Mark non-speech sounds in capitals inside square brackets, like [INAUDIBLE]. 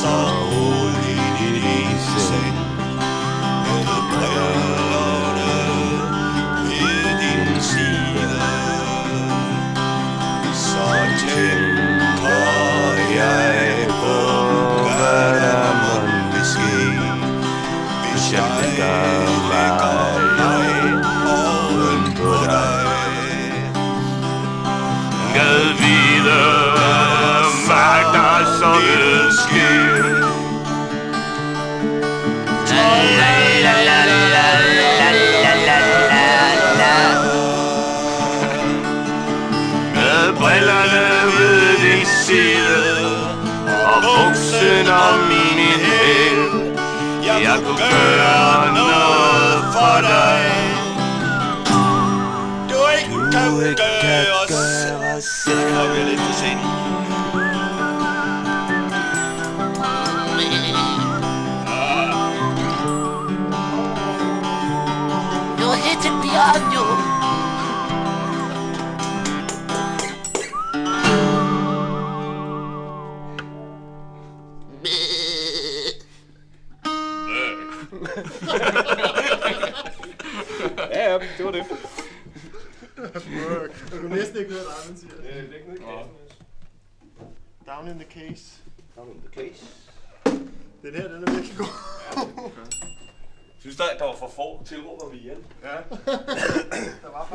song, holy did he the player brillerne ved din side Og buksen om min hæl. Jeg kunne gøre noget for dig. Du ikke kan gøre selv. Det kommer vi lidt for sent You're hitting beyond you. Ja, ja, det var det. Du kan næsten ikke høre, hvad Armin siger. Det er ikke noget Down in the case. Down in the case. Den her, den er virkelig god. Synes der, der var for få tilråber vi igen? Ja. [LAUGHS] der var